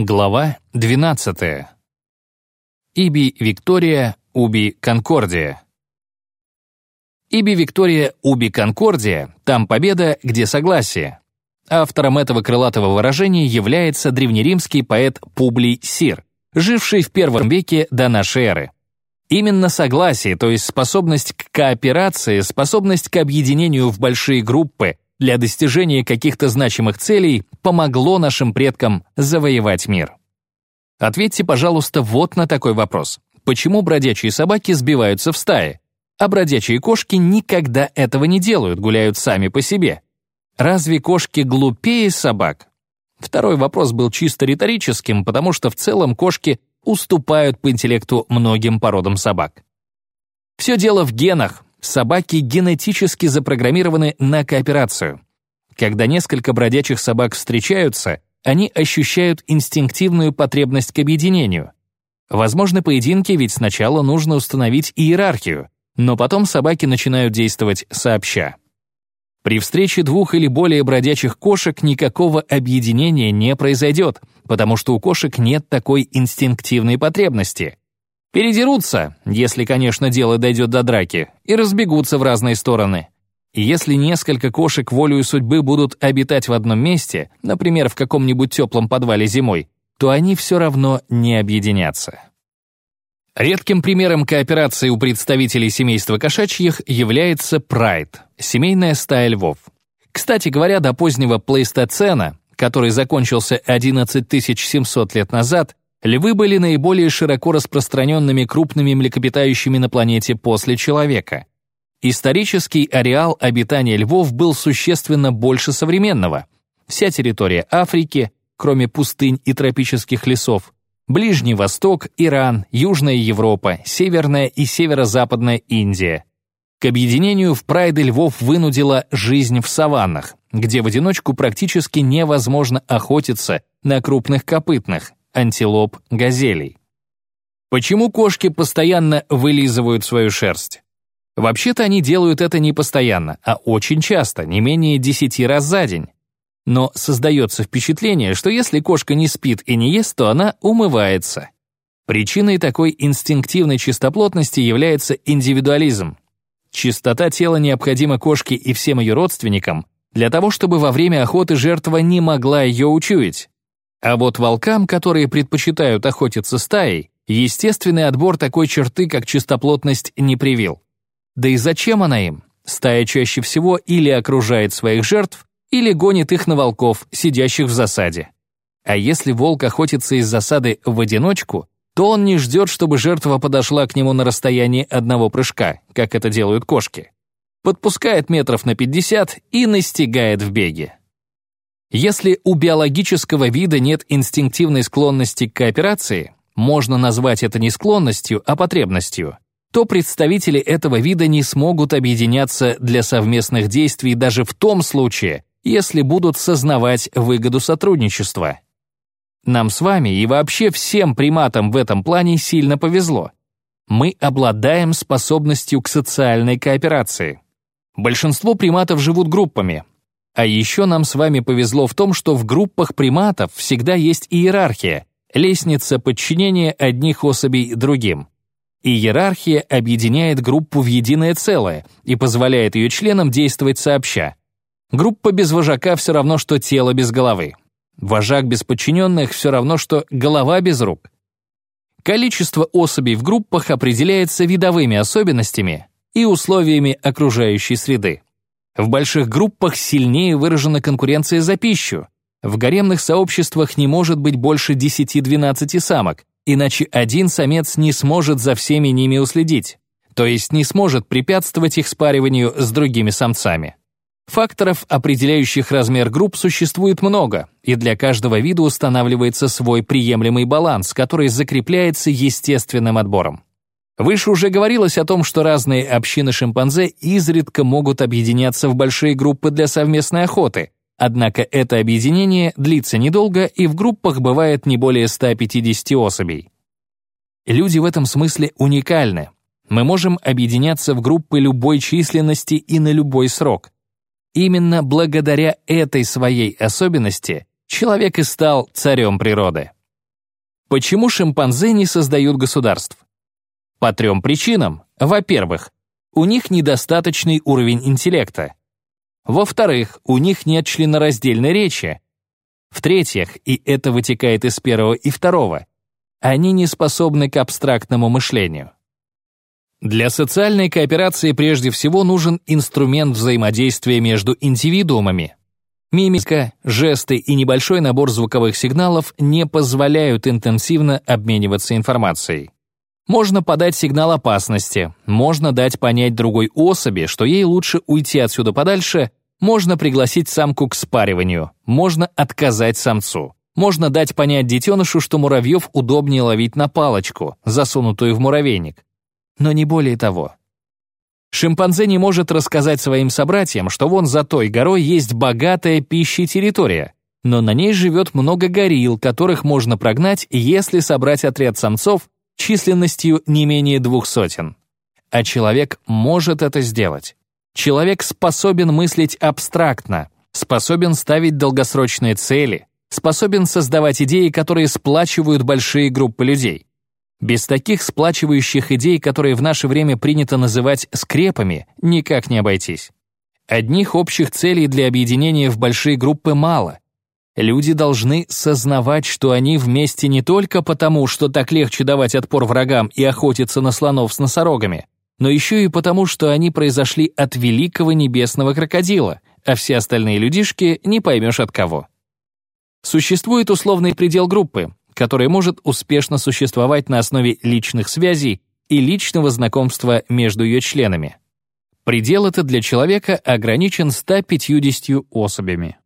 Глава 12. Иби Виктория, Уби Конкордия. Иби Виктория, Уби Конкордия — там победа, где согласие. Автором этого крылатого выражения является древнеримский поэт Публий Сир, живший в первом веке до нашей эры. Именно согласие, то есть способность к кооперации, способность к объединению в большие группы — для достижения каких-то значимых целей помогло нашим предкам завоевать мир? Ответьте, пожалуйста, вот на такой вопрос. Почему бродячие собаки сбиваются в стаи, а бродячие кошки никогда этого не делают, гуляют сами по себе? Разве кошки глупее собак? Второй вопрос был чисто риторическим, потому что в целом кошки уступают по интеллекту многим породам собак. Все дело в генах, собаки генетически запрограммированы на кооперацию. Когда несколько бродячих собак встречаются, они ощущают инстинктивную потребность к объединению. Возможны поединки, ведь сначала нужно установить иерархию, но потом собаки начинают действовать сообща. При встрече двух или более бродячих кошек никакого объединения не произойдет, потому что у кошек нет такой инстинктивной потребности. Передерутся, если, конечно, дело дойдет до драки, и разбегутся в разные стороны. Если несколько кошек волею судьбы будут обитать в одном месте, например, в каком-нибудь теплом подвале зимой, то они все равно не объединятся. Редким примером кооперации у представителей семейства кошачьих является прайд — семейная стая львов. Кстати говоря, до позднего плейстоцена, который закончился 11 700 лет назад, Львы были наиболее широко распространенными крупными млекопитающими на планете после человека. Исторический ареал обитания львов был существенно больше современного. Вся территория Африки, кроме пустынь и тропических лесов, Ближний Восток, Иран, Южная Европа, Северная и Северо-Западная Индия. К объединению в прайды львов вынудила жизнь в саваннах, где в одиночку практически невозможно охотиться на крупных копытных, антилоп, газелей. Почему кошки постоянно вылизывают свою шерсть? Вообще-то они делают это не постоянно, а очень часто, не менее 10 раз за день. Но создается впечатление, что если кошка не спит и не ест, то она умывается. Причиной такой инстинктивной чистоплотности является индивидуализм. Чистота тела необходима кошке и всем ее родственникам для того, чтобы во время охоты жертва не могла ее учуять. А вот волкам, которые предпочитают охотиться стаей, естественный отбор такой черты, как чистоплотность, не привил. Да и зачем она им? Стая чаще всего или окружает своих жертв, или гонит их на волков, сидящих в засаде. А если волк охотится из засады в одиночку, то он не ждет, чтобы жертва подошла к нему на расстоянии одного прыжка, как это делают кошки. Подпускает метров на 50 и настигает в беге. Если у биологического вида нет инстинктивной склонности к кооперации, можно назвать это не склонностью, а потребностью, то представители этого вида не смогут объединяться для совместных действий даже в том случае, если будут сознавать выгоду сотрудничества. Нам с вами и вообще всем приматам в этом плане сильно повезло. Мы обладаем способностью к социальной кооперации. Большинство приматов живут группами, а еще нам с вами повезло в том, что в группах приматов всегда есть иерархия, лестница подчинения одних особей другим. Иерархия объединяет группу в единое целое и позволяет ее членам действовать сообща. Группа без вожака все равно, что тело без головы. Вожак без подчиненных все равно, что голова без рук. Количество особей в группах определяется видовыми особенностями и условиями окружающей среды. В больших группах сильнее выражена конкуренция за пищу. В гаремных сообществах не может быть больше 10-12 самок, иначе один самец не сможет за всеми ними уследить, то есть не сможет препятствовать их спариванию с другими самцами. Факторов, определяющих размер групп, существует много, и для каждого вида устанавливается свой приемлемый баланс, который закрепляется естественным отбором. Выше уже говорилось о том, что разные общины шимпанзе изредка могут объединяться в большие группы для совместной охоты, однако это объединение длится недолго и в группах бывает не более 150 особей. Люди в этом смысле уникальны. Мы можем объединяться в группы любой численности и на любой срок. Именно благодаря этой своей особенности человек и стал царем природы. Почему шимпанзе не создают государств? По трем причинам. Во-первых, у них недостаточный уровень интеллекта. Во-вторых, у них нет членораздельной речи. В-третьих, и это вытекает из первого и второго, они не способны к абстрактному мышлению. Для социальной кооперации прежде всего нужен инструмент взаимодействия между индивидуумами. Мимика, жесты и небольшой набор звуковых сигналов не позволяют интенсивно обмениваться информацией. Можно подать сигнал опасности, можно дать понять другой особи, что ей лучше уйти отсюда подальше, можно пригласить самку к спариванию, можно отказать самцу. Можно дать понять детенышу, что муравьев удобнее ловить на палочку, засунутую в муравейник. Но не более того. Шимпанзе не может рассказать своим собратьям, что вон за той горой есть богатая пищей территория, но на ней живет много горилл, которых можно прогнать, если собрать отряд самцов численностью не менее двух сотен. А человек может это сделать. Человек способен мыслить абстрактно, способен ставить долгосрочные цели, способен создавать идеи, которые сплачивают большие группы людей. Без таких сплачивающих идей, которые в наше время принято называть скрепами, никак не обойтись. Одних общих целей для объединения в большие группы мало. Люди должны сознавать, что они вместе не только потому, что так легче давать отпор врагам и охотиться на слонов с носорогами, но еще и потому, что они произошли от великого небесного крокодила, а все остальные людишки не поймешь от кого. Существует условный предел группы, который может успешно существовать на основе личных связей и личного знакомства между ее членами. Предел этот для человека ограничен 150 особями.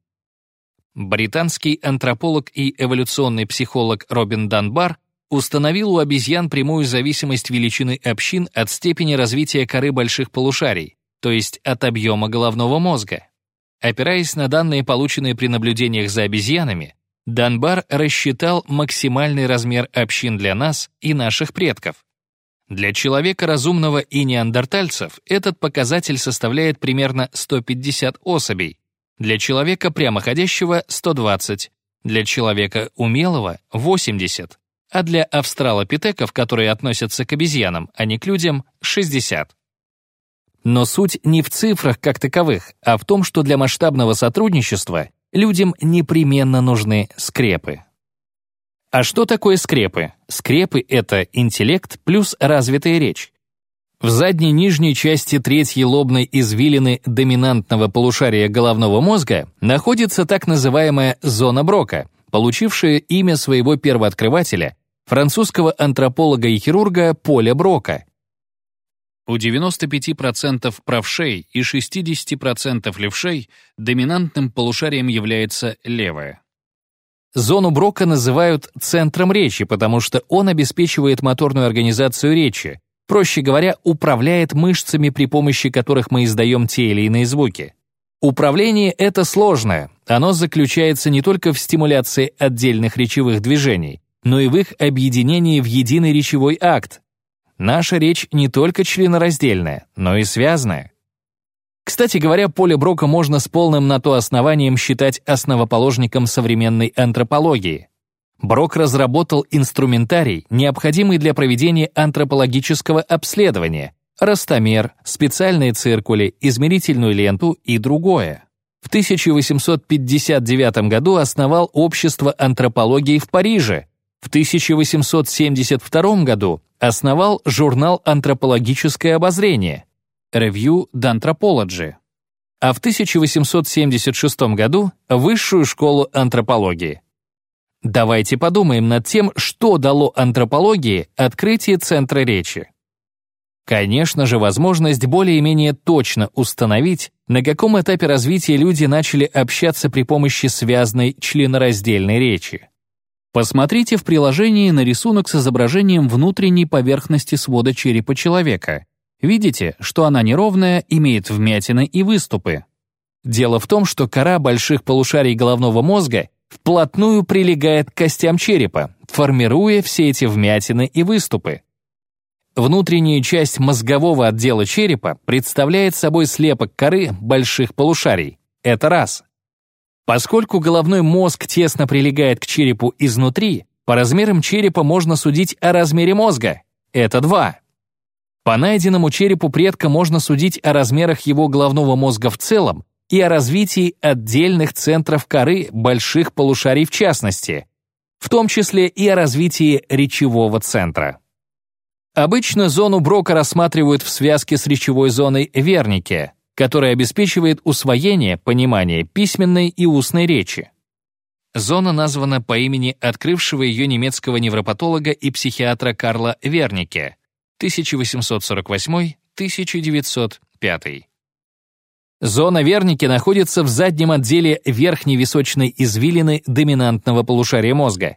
Британский антрополог и эволюционный психолог Робин Данбар установил у обезьян прямую зависимость величины общин от степени развития коры больших полушарий, то есть от объема головного мозга. Опираясь на данные, полученные при наблюдениях за обезьянами, Данбар рассчитал максимальный размер общин для нас и наших предков. Для человека разумного и неандертальцев этот показатель составляет примерно 150 особей, для человека прямоходящего — 120, для человека умелого — 80, а для австралопитеков, которые относятся к обезьянам, а не к людям — 60. Но суть не в цифрах как таковых, а в том, что для масштабного сотрудничества людям непременно нужны скрепы. А что такое скрепы? Скрепы — это интеллект плюс развитая речь. В задней нижней части третьей лобной извилины доминантного полушария головного мозга находится так называемая зона Брока, получившая имя своего первооткрывателя, французского антрополога и хирурга Поля Брока. У 95% правшей и 60% левшей доминантным полушарием является левое. Зону Брока называют центром речи, потому что он обеспечивает моторную организацию речи, проще говоря, управляет мышцами, при помощи которых мы издаем те или иные звуки. Управление — это сложное, оно заключается не только в стимуляции отдельных речевых движений, но и в их объединении в единый речевой акт. Наша речь не только членораздельная, но и связная. Кстати говоря, поле Брока можно с полным на то основанием считать основоположником современной антропологии. Брок разработал инструментарий, необходимый для проведения антропологического обследования, ростомер, специальные циркули, измерительную ленту и другое. В 1859 году основал Общество антропологии в Париже, в 1872 году основал журнал «Антропологическое обозрение» Review d'Anthropology, а в 1876 году Высшую школу антропологии. Давайте подумаем над тем, что дало антропологии открытие центра речи. Конечно же, возможность более-менее точно установить, на каком этапе развития люди начали общаться при помощи связной членораздельной речи. Посмотрите в приложении на рисунок с изображением внутренней поверхности свода черепа человека. Видите, что она неровная, имеет вмятины и выступы. Дело в том, что кора больших полушарий головного мозга вплотную прилегает к костям черепа, формируя все эти вмятины и выступы. Внутренняя часть мозгового отдела черепа представляет собой слепок коры больших полушарий. Это раз. Поскольку головной мозг тесно прилегает к черепу изнутри, По размерам черепа можно судить о размере мозга. Это 2. По найденному черепу предка можно судить о размерах его головного мозга в целом и о развитии отдельных центров коры больших полушарий в частности, в том числе и о развитии речевого центра. Обычно зону Брока рассматривают в связке с речевой зоной Вернике, которая обеспечивает усвоение, понимание письменной и устной речи. Зона названа по имени открывшего ее немецкого невропатолога и психиатра Карла Вернике 1848-1905. Зона Верники находится в заднем отделе верхней височной извилины доминантного полушария мозга.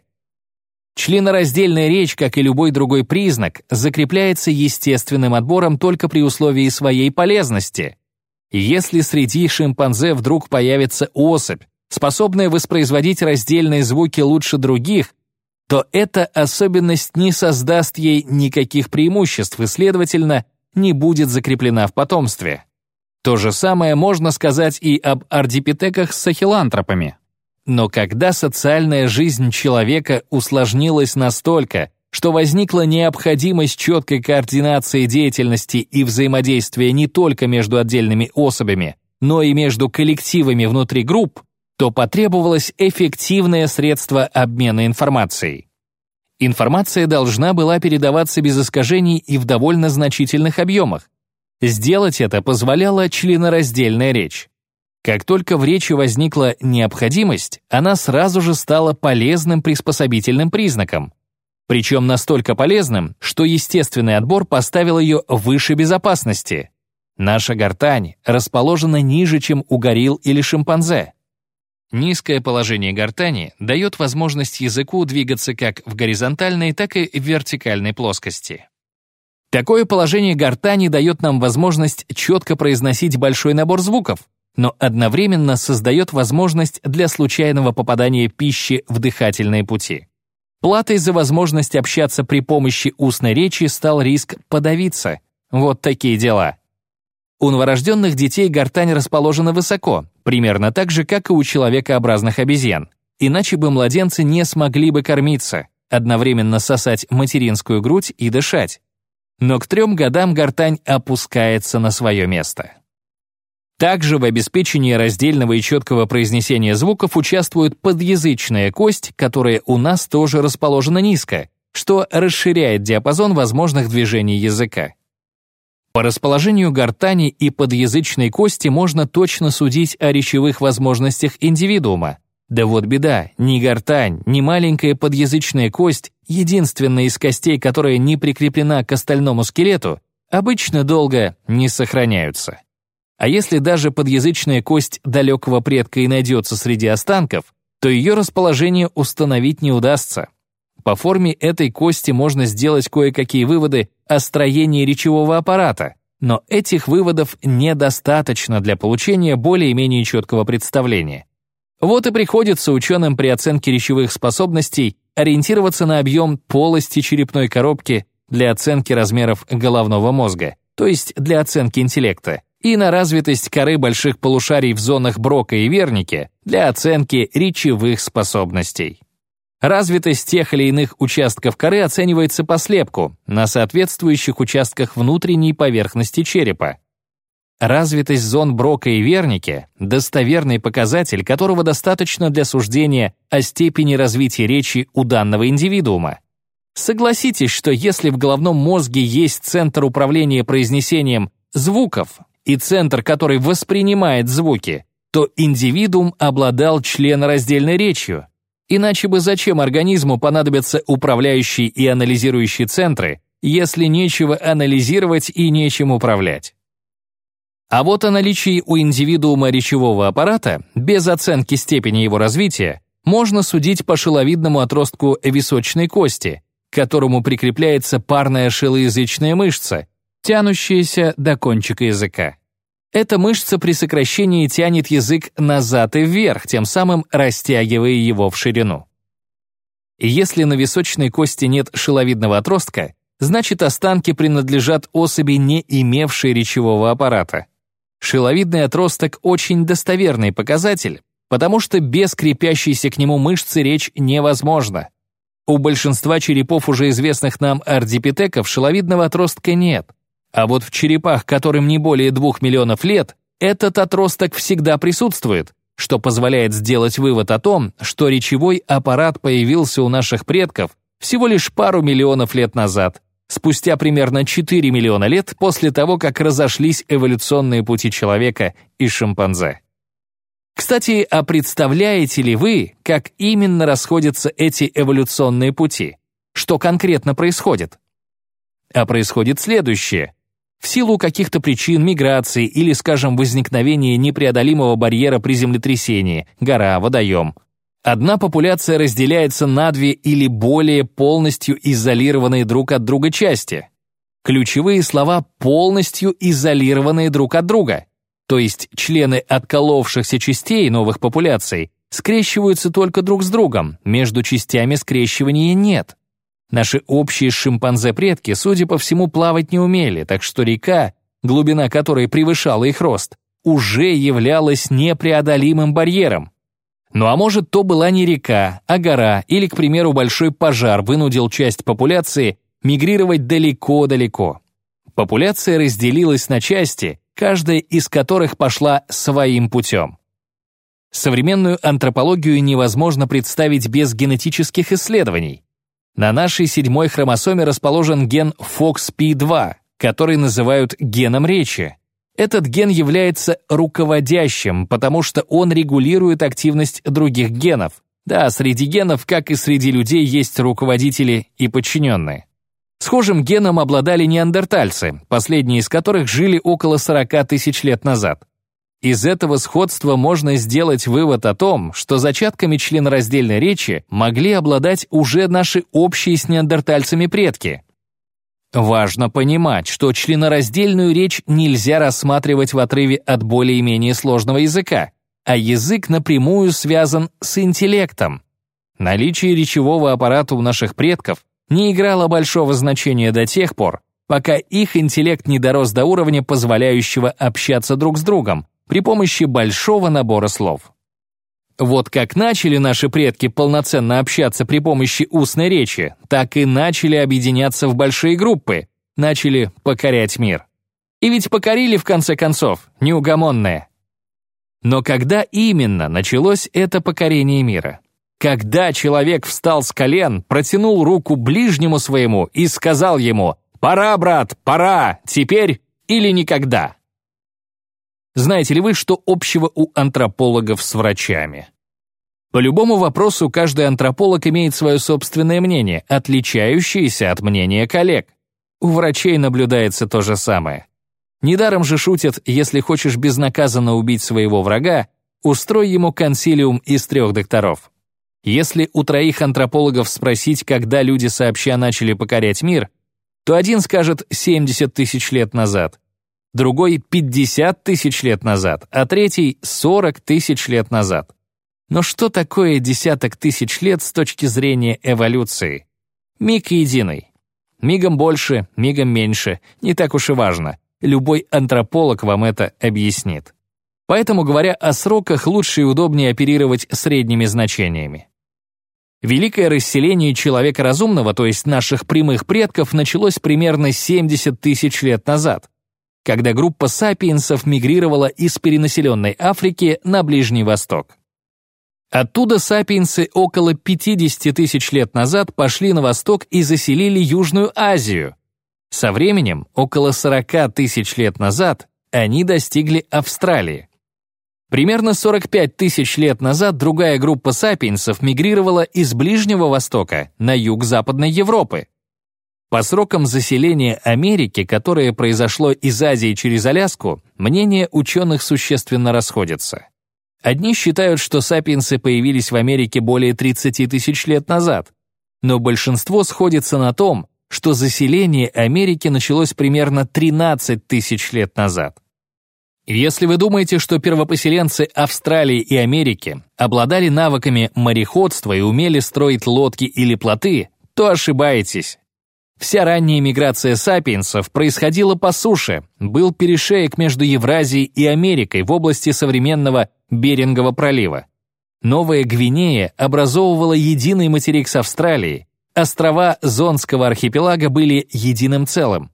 Членораздельная речь, как и любой другой признак, закрепляется естественным отбором только при условии своей полезности. Если среди шимпанзе вдруг появится особь, способная воспроизводить раздельные звуки лучше других, то эта особенность не создаст ей никаких преимуществ и, следовательно, не будет закреплена в потомстве. То же самое можно сказать и об ардипитеках с сахилантропами. Но когда социальная жизнь человека усложнилась настолько, что возникла необходимость четкой координации деятельности и взаимодействия не только между отдельными особями, но и между коллективами внутри групп, то потребовалось эффективное средство обмена информацией. Информация должна была передаваться без искажений и в довольно значительных объемах, Сделать это позволяла членораздельная речь. Как только в речи возникла необходимость, она сразу же стала полезным приспособительным признаком. Причем настолько полезным, что естественный отбор поставил ее выше безопасности. Наша гортань расположена ниже, чем у горилл или шимпанзе. Низкое положение гортани дает возможность языку двигаться как в горизонтальной, так и в вертикальной плоскости. Такое положение гортани дает нам возможность четко произносить большой набор звуков, но одновременно создает возможность для случайного попадания пищи в дыхательные пути. Платой за возможность общаться при помощи устной речи стал риск подавиться. Вот такие дела. У новорожденных детей гортань расположена высоко, примерно так же, как и у человекообразных обезьян. Иначе бы младенцы не смогли бы кормиться, одновременно сосать материнскую грудь и дышать но к трем годам гортань опускается на свое место. Также в обеспечении раздельного и четкого произнесения звуков участвует подъязычная кость, которая у нас тоже расположена низко, что расширяет диапазон возможных движений языка. По расположению гортани и подъязычной кости можно точно судить о речевых возможностях индивидуума, да вот беда, ни гортань, ни маленькая подъязычная кость, единственная из костей, которая не прикреплена к остальному скелету, обычно долго не сохраняются. А если даже подъязычная кость далекого предка и найдется среди останков, то ее расположение установить не удастся. По форме этой кости можно сделать кое-какие выводы о строении речевого аппарата, но этих выводов недостаточно для получения более-менее четкого представления. Вот и приходится ученым при оценке речевых способностей ориентироваться на объем полости черепной коробки для оценки размеров головного мозга, то есть для оценки интеллекта, и на развитость коры больших полушарий в зонах Брока и Верники для оценки речевых способностей. Развитость тех или иных участков коры оценивается по слепку на соответствующих участках внутренней поверхности черепа. Развитость зон Брока и Верники — достоверный показатель, которого достаточно для суждения о степени развития речи у данного индивидуума. Согласитесь, что если в головном мозге есть центр управления произнесением звуков и центр, который воспринимает звуки, то индивидуум обладал членораздельной речью. Иначе бы зачем организму понадобятся управляющие и анализирующие центры, если нечего анализировать и нечем управлять? А вот о наличии у индивидуума речевого аппарата, без оценки степени его развития, можно судить по шиловидному отростку височной кости, к которому прикрепляется парная шилоязычная мышца, тянущаяся до кончика языка. Эта мышца при сокращении тянет язык назад и вверх, тем самым растягивая его в ширину. Если на височной кости нет шиловидного отростка, значит останки принадлежат особи, не имевшей речевого аппарата. Шиловидный отросток – очень достоверный показатель, потому что без крепящейся к нему мышцы речь невозможна. У большинства черепов уже известных нам ардипитеков шеловидного отростка нет. А вот в черепах, которым не более двух миллионов лет, этот отросток всегда присутствует, что позволяет сделать вывод о том, что речевой аппарат появился у наших предков всего лишь пару миллионов лет назад, спустя примерно 4 миллиона лет после того, как разошлись эволюционные пути человека и шимпанзе. Кстати, а представляете ли вы, как именно расходятся эти эволюционные пути? Что конкретно происходит? А происходит следующее. В силу каких-то причин миграции или, скажем, возникновения непреодолимого барьера при землетрясении, гора, водоем, одна популяция разделяется на две или более полностью изолированные друг от друга части. Ключевые слова «полностью изолированные друг от друга» то есть члены отколовшихся частей новых популяций, скрещиваются только друг с другом, между частями скрещивания нет. Наши общие шимпанзе-предки, судя по всему, плавать не умели, так что река, глубина которой превышала их рост, уже являлась непреодолимым барьером. Ну а может, то была не река, а гора, или, к примеру, большой пожар вынудил часть популяции мигрировать далеко-далеко. Популяция разделилась на части, каждая из которых пошла своим путем. Современную антропологию невозможно представить без генетических исследований. На нашей седьмой хромосоме расположен ген FOXP2, который называют геном речи. Этот ген является руководящим, потому что он регулирует активность других генов. Да, среди генов, как и среди людей, есть руководители и подчиненные. Схожим геном обладали неандертальцы, последние из которых жили около 40 тысяч лет назад. Из этого сходства можно сделать вывод о том, что зачатками членораздельной речи могли обладать уже наши общие с неандертальцами предки. Важно понимать, что членораздельную речь нельзя рассматривать в отрыве от более-менее сложного языка, а язык напрямую связан с интеллектом. Наличие речевого аппарата у наших предков не играло большого значения до тех пор, пока их интеллект не дорос до уровня, позволяющего общаться друг с другом при помощи большого набора слов. Вот как начали наши предки полноценно общаться при помощи устной речи, так и начали объединяться в большие группы, начали покорять мир. И ведь покорили, в конце концов, неугомонные. Но когда именно началось это покорение мира? Когда человек встал с колен, протянул руку ближнему своему и сказал ему «Пора, брат, пора, теперь или никогда». Знаете ли вы, что общего у антропологов с врачами? По любому вопросу каждый антрополог имеет свое собственное мнение, отличающееся от мнения коллег. У врачей наблюдается то же самое. Недаром же шутят, если хочешь безнаказанно убить своего врага, устрой ему консилиум из трех докторов. Если у троих антропологов спросить, когда люди сообща начали покорять мир, то один скажет 70 тысяч лет назад, другой 50 тысяч лет назад, а третий 40 тысяч лет назад. Но что такое десяток тысяч лет с точки зрения эволюции? Миг единый. Мигом больше, мигом меньше, не так уж и важно. Любой антрополог вам это объяснит. Поэтому, говоря о сроках, лучше и удобнее оперировать средними значениями. Великое расселение человека разумного, то есть наших прямых предков, началось примерно 70 тысяч лет назад, когда группа сапиенсов мигрировала из перенаселенной Африки на Ближний Восток. Оттуда сапиенсы около 50 тысяч лет назад пошли на восток и заселили Южную Азию. Со временем, около 40 тысяч лет назад, они достигли Австралии. Примерно 45 тысяч лет назад другая группа сапиенсов мигрировала из Ближнего Востока на юг Западной Европы. По срокам заселения Америки, которое произошло из Азии через Аляску, мнения ученых существенно расходятся. Одни считают, что сапиенсы появились в Америке более 30 тысяч лет назад, но большинство сходится на том, что заселение Америки началось примерно 13 тысяч лет назад. Если вы думаете, что первопоселенцы Австралии и Америки обладали навыками мореходства и умели строить лодки или плоты, то ошибаетесь. Вся ранняя миграция сапиенсов происходила по суше, был перешеек между Евразией и Америкой в области современного Берингового пролива. Новая Гвинея образовывала единый материк с Австралией, острова Зонского архипелага были единым целым.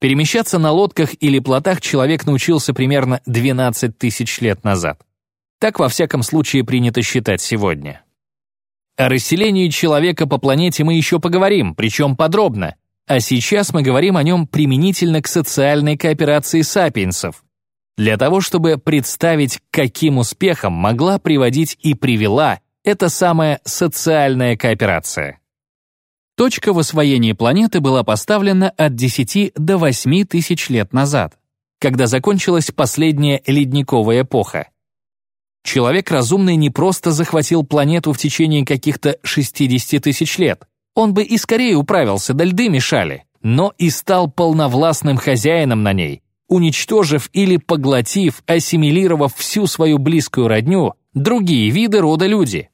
Перемещаться на лодках или плотах человек научился примерно 12 тысяч лет назад. Так, во всяком случае, принято считать сегодня. О расселении человека по планете мы еще поговорим, причем подробно, а сейчас мы говорим о нем применительно к социальной кооперации сапиенсов, для того, чтобы представить, к каким успехам могла приводить и привела эта самая социальная кооперация. Точка в освоении планеты была поставлена от 10 до 8 тысяч лет назад, когда закончилась последняя ледниковая эпоха. Человек разумный не просто захватил планету в течение каких-то 60 тысяч лет, он бы и скорее управился, да льды мешали, но и стал полновластным хозяином на ней, уничтожив или поглотив, ассимилировав всю свою близкую родню, другие виды рода люди.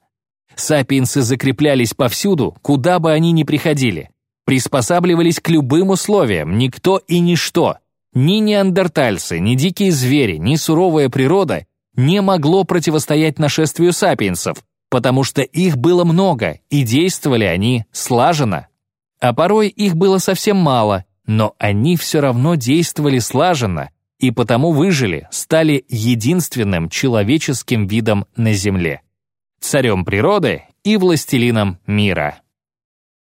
Сапиенсы закреплялись повсюду, куда бы они ни приходили. Приспосабливались к любым условиям, никто и ничто. Ни неандертальцы, ни дикие звери, ни суровая природа не могло противостоять нашествию сапиенсов, потому что их было много, и действовали они слаженно. А порой их было совсем мало, но они все равно действовали слаженно, и потому выжили, стали единственным человеческим видом на Земле царем природы и властелином мира.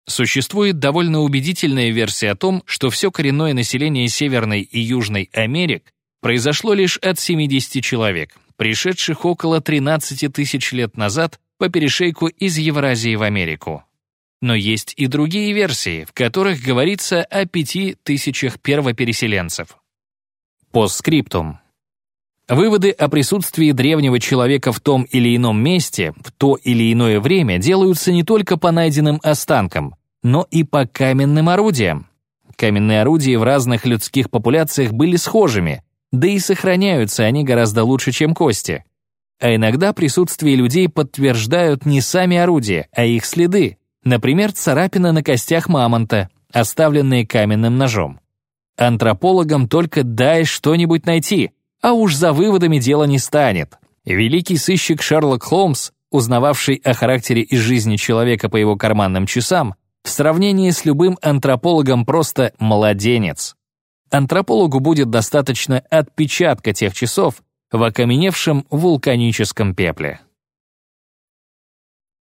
Существует довольно убедительная версия о том, что все коренное население Северной и Южной Америк произошло лишь от 70 человек, пришедших около 13 тысяч лет назад по перешейку из Евразии в Америку. Но есть и другие версии, в которых говорится о пяти тысячах первопереселенцев. Постскриптум. Выводы о присутствии древнего человека в том или ином месте в то или иное время делаются не только по найденным останкам, но и по каменным орудиям. Каменные орудия в разных людских популяциях были схожими, да и сохраняются они гораздо лучше, чем кости. А иногда присутствие людей подтверждают не сами орудия, а их следы, например, царапины на костях мамонта, оставленные каменным ножом. Антропологам только дай что-нибудь найти — а уж за выводами дело не станет. Великий сыщик Шерлок Холмс, узнававший о характере и жизни человека по его карманным часам, в сравнении с любым антропологом просто младенец. Антропологу будет достаточно отпечатка тех часов в окаменевшем вулканическом пепле.